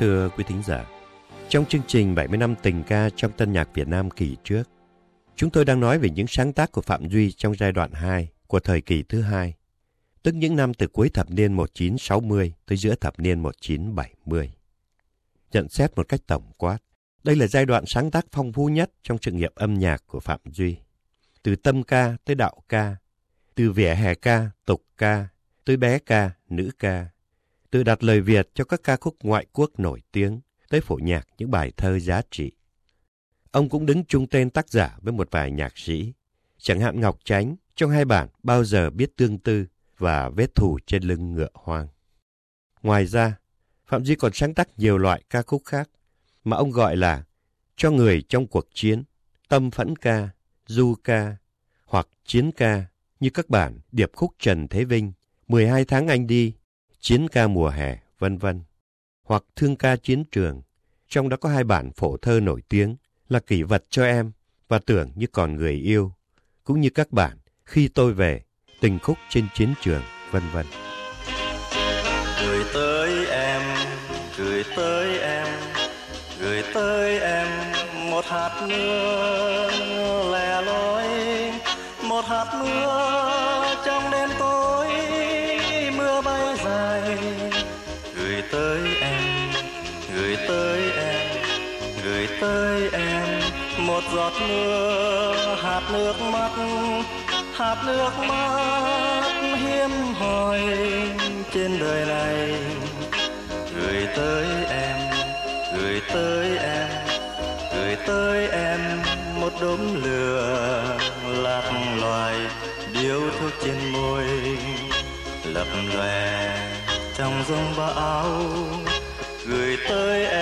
Thưa quý thính giả, trong chương trình 70 năm tình ca trong tân nhạc Việt Nam kỳ trước, chúng tôi đang nói về những sáng tác của Phạm Duy trong giai đoạn 2 của thời kỳ thứ hai, tức những năm từ cuối thập niên 1960 tới giữa thập niên 1970. Nhận xét một cách tổng quát, đây là giai đoạn sáng tác phong phú nhất trong sự nghiệp âm nhạc của Phạm Duy. Từ tâm ca tới đạo ca, từ vỉa hè ca, tục ca, tới bé ca, nữ ca, từ đặt lời Việt cho các ca khúc ngoại quốc nổi tiếng, tới phổ nhạc những bài thơ giá trị. Ông cũng đứng chung tên tác giả với một vài nhạc sĩ, chẳng hạn Ngọc Chánh trong hai bản Bao giờ biết tương tư và Vết thù trên lưng ngựa hoang. Ngoài ra, Phạm Duy còn sáng tác nhiều loại ca khúc khác mà ông gọi là cho người trong cuộc chiến, tâm phẫn ca, du ca hoặc chiến ca như các bản điệp khúc Trần Thế Vinh, 12 tháng anh đi, chiến ca mùa hè, vân vân, hoặc thương ca chiến trường, trong đó có hai bản phổ thơ nổi tiếng là kỷ vật cho em và tưởng như còn người yêu, cũng như các bản khi tôi về, tình khúc trên chiến trường, vân vân. Gửi tới em, gửi tới em, gửi tới em một hạt mưa giọt mưa, hạt nước mắt, hạt nước mắt hiếm hoi trên đời này. Gửi tới em, gửi tới em, gửi tới em một đốm lửa lạc loài điếu thuốc trên môi, lập lòe trong giông bão gửi tới em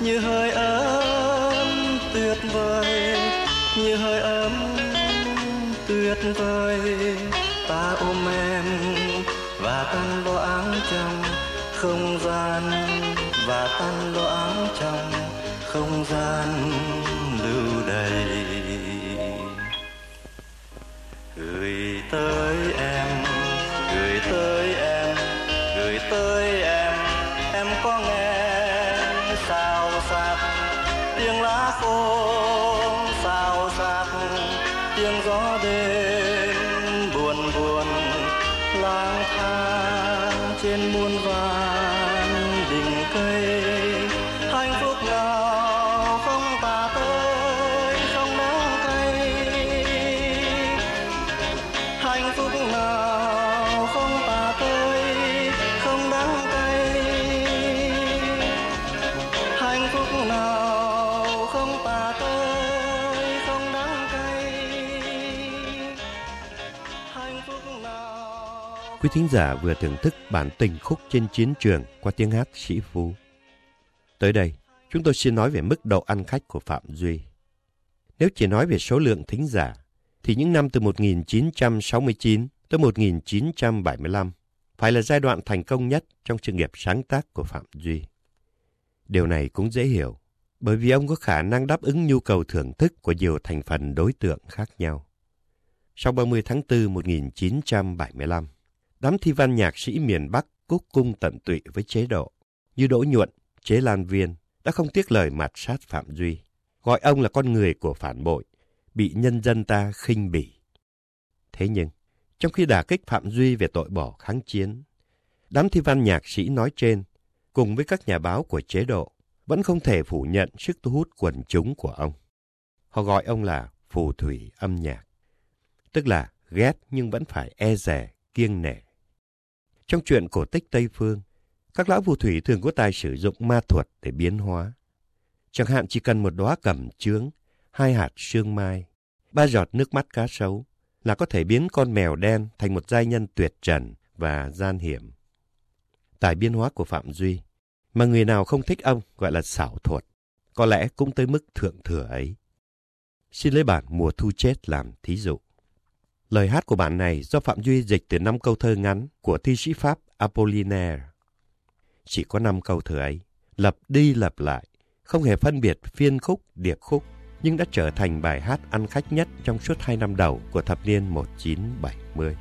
như hơi ấm tuyệt vời. Như hơi ấm tuyệt vời. Ta ôm em và tan loãng trong không gian và tan loãng trong không gian lưu đầy. Gửi tới trên muôn vàng Quý thính giả vừa thưởng thức bản tình khúc trên chiến trường qua tiếng hát sĩ Phú. Tới đây, chúng tôi xin nói về mức độ ăn khách của Phạm Duy. Nếu chỉ nói về số lượng thính giả, thì những năm từ 1969 tới 1975 phải là giai đoạn thành công nhất trong sự nghiệp sáng tác của Phạm Duy. Điều này cũng dễ hiểu, bởi vì ông có khả năng đáp ứng nhu cầu thưởng thức của nhiều thành phần đối tượng khác nhau. Sau 30 tháng 4 1975, đám thi văn nhạc sĩ miền Bắc cúc cung tận tụy với chế độ, như Đỗ Nhuận, Chế Lan Viên, đã không tiếc lời mạt sát Phạm Duy, gọi ông là con người của phản bội, bị nhân dân ta khinh bỉ. Thế nhưng, trong khi đả kích Phạm Duy về tội bỏ kháng chiến, đám thi văn nhạc sĩ nói trên, cùng với các nhà báo của chế độ, vẫn không thể phủ nhận sức thu hút quần chúng của ông. Họ gọi ông là phù thủy âm nhạc, tức là ghét nhưng vẫn phải e rè kiêng nể. Trong chuyện cổ tích Tây Phương, các lão phù thủy thường có tài sử dụng ma thuật để biến hóa. Chẳng hạn chỉ cần một đóa cẩm chướng, hai hạt sương mai, ba giọt nước mắt cá sấu là có thể biến con mèo đen thành một giai nhân tuyệt trần và gian hiểm. Tài biến hóa của Phạm Duy, mà người nào không thích ông gọi là xảo thuật, có lẽ cũng tới mức thượng thừa ấy. xin lấy bản Mùa Thu Chết làm thí dụ. Lời hát của bản này do Phạm Duy dịch từ năm câu thơ ngắn của thi sĩ Pháp Apollinaire. Chỉ có năm câu thơ ấy, lập đi lập lại, không hề phân biệt phiên khúc, điệp khúc, nhưng đã trở thành bài hát ăn khách nhất trong suốt hai năm đầu của thập niên 1970.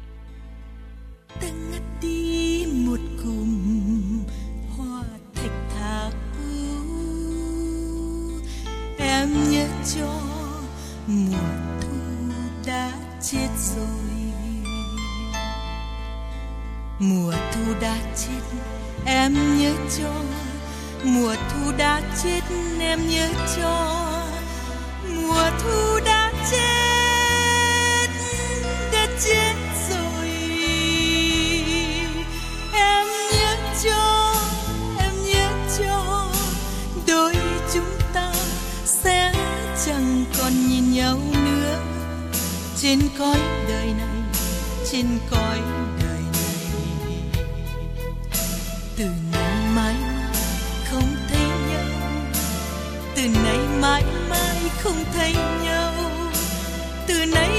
ta ngắt đi một cùng hoa thạch thảo em nhớ cho chết rồi. Mùa thu đã chết, em nhớ cho. Mùa thu đã chết, em nhớ cho. Mùa thu đã chết đã chết rồi. Em nhớ cho, em nhớ cho. Đôi chúng ta sẽ chẳng còn nhìn nhau trên cõi đời này, trên cõi đời này. Từ nay mãi mãi không thấy nhau. Từ nay mãi mãi không thấy nhau. Từ nay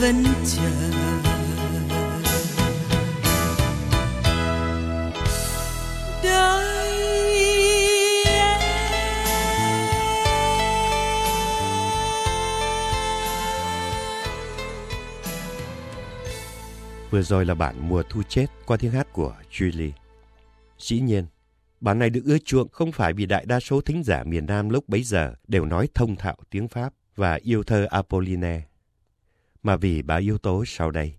vẫn chờ. Vừa rồi là bản Mùa Thu Chết qua tiếng hát của Julie. Dĩ nhiên, bản này được ưa chuộng không phải vì đại đa số thính giả miền Nam lúc bấy giờ đều nói thông thạo tiếng Pháp và yêu thơ Apollinaire, mà vì ba yếu tố sau đây.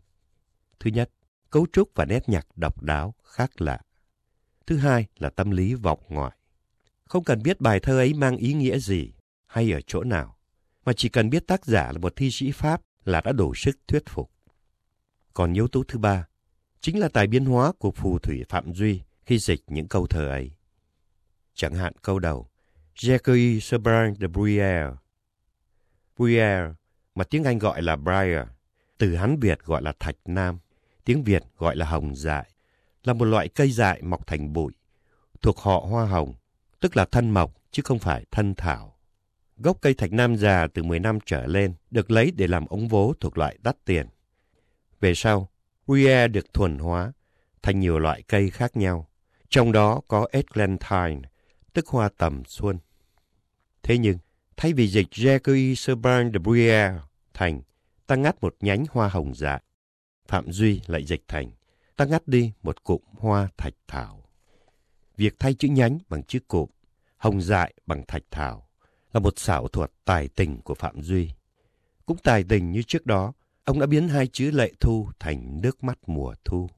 Thứ nhất, cấu trúc và nét nhạc độc đáo, khác lạ. Thứ hai là tâm lý vọng ngoại. Không cần biết bài thơ ấy mang ý nghĩa gì hay ở chỗ nào, mà chỉ cần biết tác giả là một thi sĩ Pháp là đã đủ sức thuyết phục. Còn yếu tố thứ ba, chính là tài biến hóa của phù thủy Phạm Duy khi dịch những câu thơ ấy. Chẳng hạn câu đầu, Jacques Sebran de Bruyère. Bruyère, mà tiếng Anh gọi là Briar, từ Hán Việt gọi là thạch nam, tiếng Việt gọi là hồng dại, là một loại cây dại mọc thành bụi, thuộc họ hoa hồng, tức là thân mộc chứ không phải thân thảo. Gốc cây thạch nam già từ 10 năm trở lên được lấy để làm ống vố thuộc loại đắt tiền. Về sau, briar được thuần hóa thành nhiều loại cây khác nhau, trong đó có Eglantine, tức hoa tầm xuân. Thế nhưng, thay vì dịch Jacques Serban de Bruyère thành ta ngắt một nhánh hoa hồng dạ, Phạm Duy lại dịch thành ta ngắt đi một cụm hoa thạch thảo. Việc thay chữ nhánh bằng chữ cụm, hồng dại bằng thạch thảo là một xảo thuật tài tình của Phạm Duy. Cũng tài tình như trước đó, ông đã biến hai chữ lệ thu thành nước mắt mùa thu.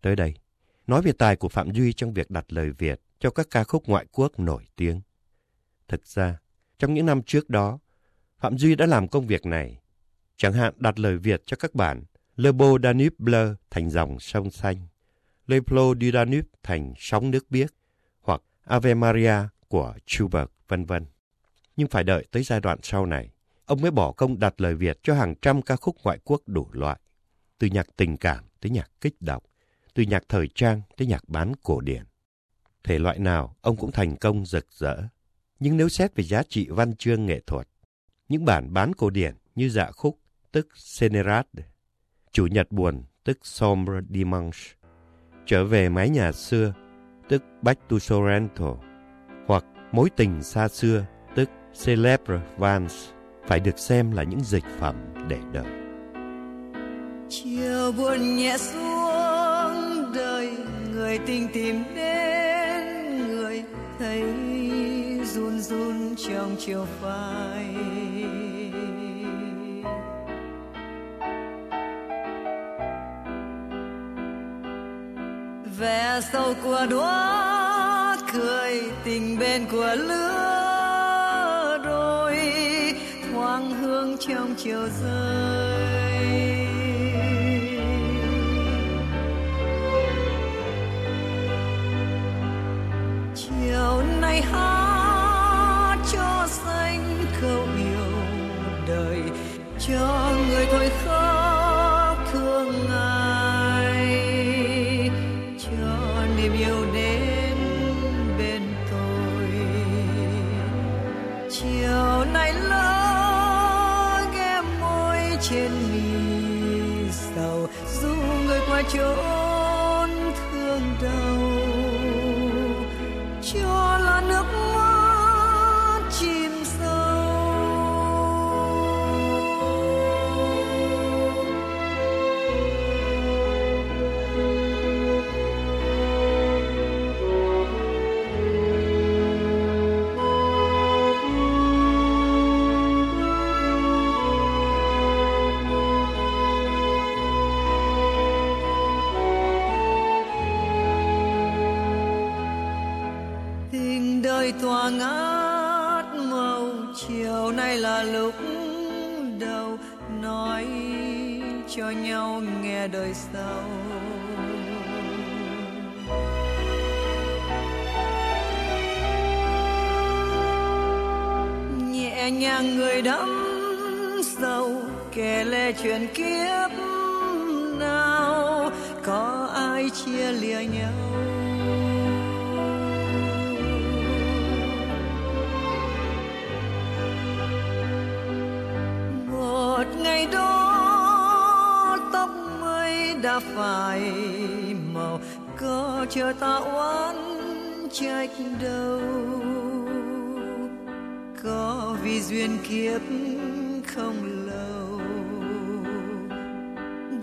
Tới đây, nói về tài của Phạm Duy trong việc đặt lời Việt cho các ca khúc ngoại quốc nổi tiếng. Thực ra, trong những năm trước đó, Phạm Duy đã làm công việc này. Chẳng hạn đặt lời Việt cho các bản Le Beau Danube Bleu thành dòng sông xanh, Le Plo du Danube thành sóng nước biếc, hoặc Ave Maria của Schubert, vân vân. Nhưng phải đợi tới giai đoạn sau này, ông mới bỏ công đặt lời Việt cho hàng trăm ca khúc ngoại quốc đủ loại, từ nhạc tình cảm tới nhạc kích động, từ nhạc thời trang tới nhạc bán cổ điển. Thể loại nào ông cũng thành công rực rỡ. Nhưng nếu xét về giá trị văn chương nghệ thuật, những bản bán cổ điển như dạ khúc, tức Senerat, Chủ nhật buồn, tức Sombre Dimanche, trở về mái nhà xưa, tức Back to Sorrento, hoặc Mối tình xa xưa, tức Celebre Vance, phải được xem là những dịch phẩm để đời. Chiều buồn nhẹ xuống đời người tình tìm đến người thấy trong chiều phai. Vẻ sâu của đóa cười tình bên của lứa đôi, thoáng hương trong chiều rơi. Cho người trời tỏa ngát màu, chiều nay là lúc đầu. Nói cho nhau nghe đời sau. Nhẹ nhàng người đắm sâu, kể lệ chuyện kiếp nào. Có ai chia lìa nhau? Ngày đó, tóc mây đã phai màu có chờ ta oán trách đâu. Có vì duyên kiếp không lâu,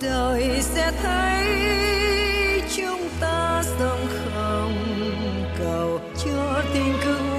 đời sẽ thấy chúng ta sống không cầu cho tình cứ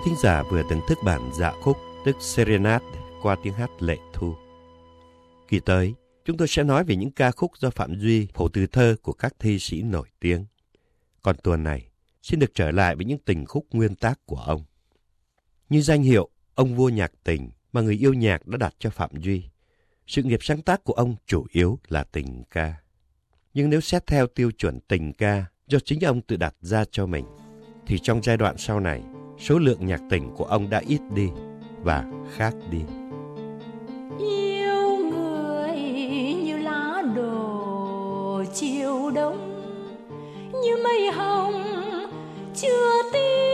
Quý thính giả vừa thưởng thức bản dạ khúc tức Serenade qua tiếng hát Lệ Thu. Kỳ tới, chúng tôi sẽ nói về những ca khúc do Phạm Duy phổ từ thơ của các thi sĩ nổi tiếng. Còn tuần này, xin được trở lại với những tình khúc nguyên tác của ông. Như danh hiệu ông vua nhạc tình mà người yêu nhạc đã đặt cho Phạm Duy, sự nghiệp sáng tác của ông chủ yếu là tình ca. Nhưng nếu xét theo tiêu chuẩn tình ca do chính ông tự đặt ra cho mình, thì trong giai đoạn sau này, số lượng nhạc tình của ông đã ít đi và khác đi. Yêu người như lá đồ chiều đông, như mây hồng chưa tím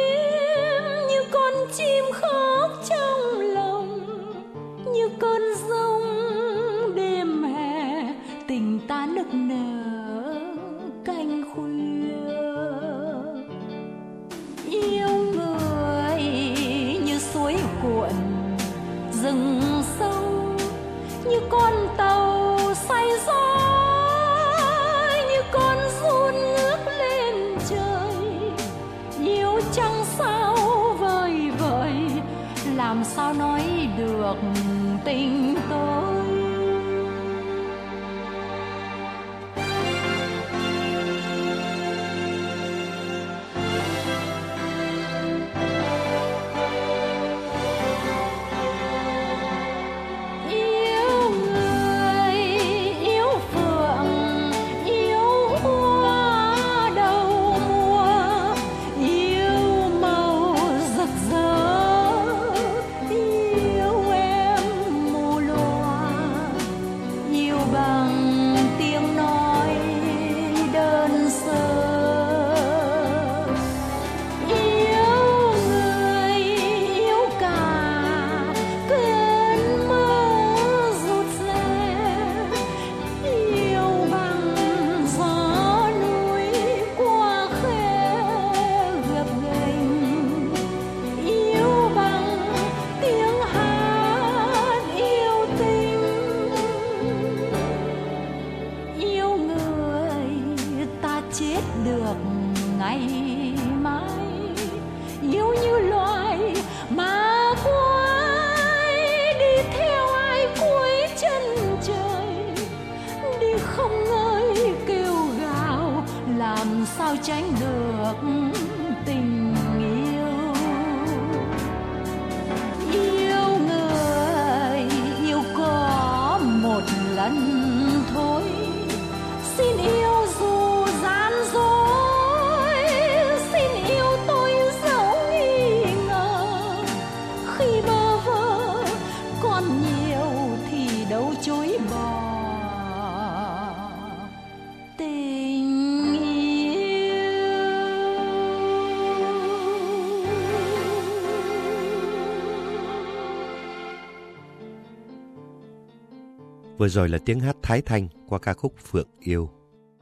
Vừa rồi là tiếng hát Thái Thanh qua ca khúc Phượng Yêu.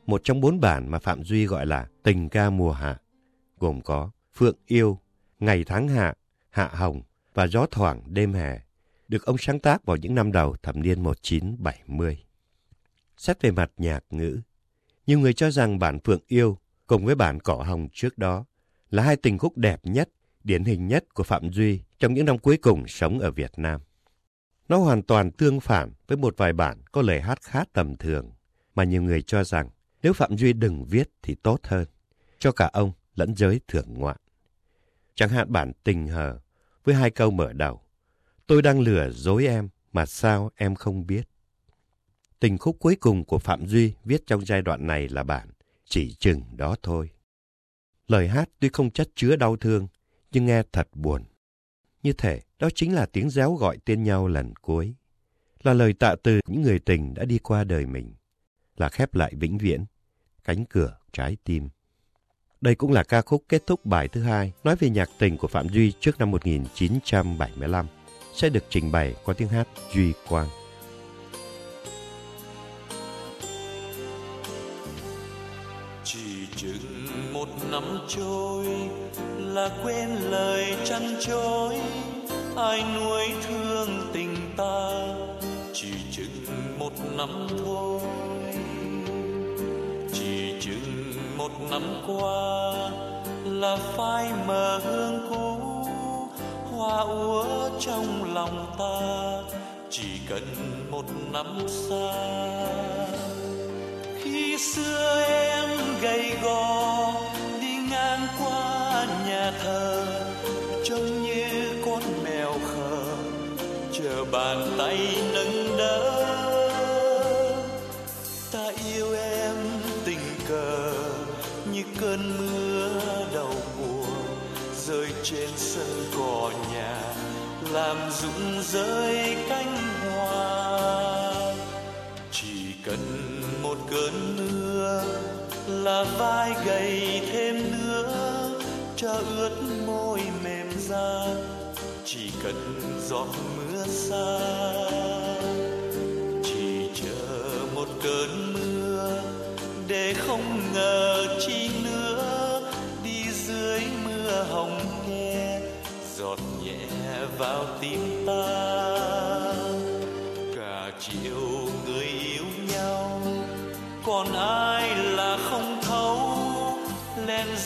Một trong bốn bản mà Phạm Duy gọi là tình ca mùa hạ, gồm có Phượng Yêu, Ngày tháng hạ, Hạ Hồng và Gió thoảng đêm hè, được ông sáng tác vào những năm đầu thập niên 1970. Xét về mặt nhạc ngữ, nhiều người cho rằng bản Phượng Yêu cùng với bản Cỏ Hồng trước đó là hai tình khúc đẹp nhất, điển hình nhất của Phạm Duy trong những năm cuối cùng sống ở Việt Nam. Nó hoàn toàn tương phản với một vài bản có lời hát khá tầm thường, mà nhiều người cho rằng nếu Phạm Duy đừng viết thì tốt hơn, cho cả ông lẫn giới thưởng ngoạn. Chẳng hạn bản tình hờ với hai câu mở đầu. Tôi đang lừa dối em mà sao em không biết. Tình khúc cuối cùng của Phạm Duy viết trong giai đoạn này là bản Chỉ chừng đó thôi. Lời hát tuy không chất chứa đau thương, nhưng nghe thật buồn. Như thể đó chính là tiếng réo gọi tên nhau lần cuối. Là lời tạ từ những người tình đã đi qua đời mình. Là khép lại vĩnh viễn, cánh cửa trái tim. Đây cũng là ca khúc kết thúc bài thứ hai nói về nhạc tình của Phạm Duy trước năm 1975, sẽ được trình bày qua tiếng hát Duy Quang. Chỉ chừng một năm trôi là quên lời chăn trối ai nuối thương tình ta, chỉ chừng một năm thôi. Chỉ chừng một năm qua là phai mờ hương cũ, hoa úa trong lòng ta. Chỉ cần một năm xa, khi xưa em gầy gò, đi ngang qua nhà thờ, trông như con mèo khờ, chờ bàn tay nâng đỡ. Ta yêu em tình cờ, như cơn mưa đầu mùa, rơi trên sân cỏ nhà, làm rụng rơi cánh là vai gầy thêm nữa, cho ướt môi mềm ra, chỉ cần giọt mưa xa. Chỉ chờ một cơn mưa, để không ngờ chi nữa, đi dưới mưa hồng nghe, giọt nhẹ vào tim ta. Cả chiều người yêu nhau, còn ai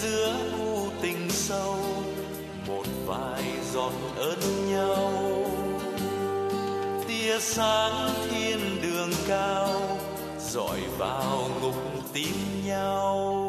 giữa u tình sâu, một vài giọt ơn nhau. Tia sáng thiên đường cao dọi vào ngục tim nhau.